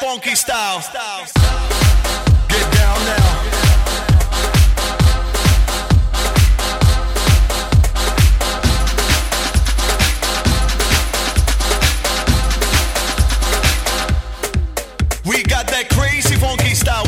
funky style. Get down now. We got that crazy funky style.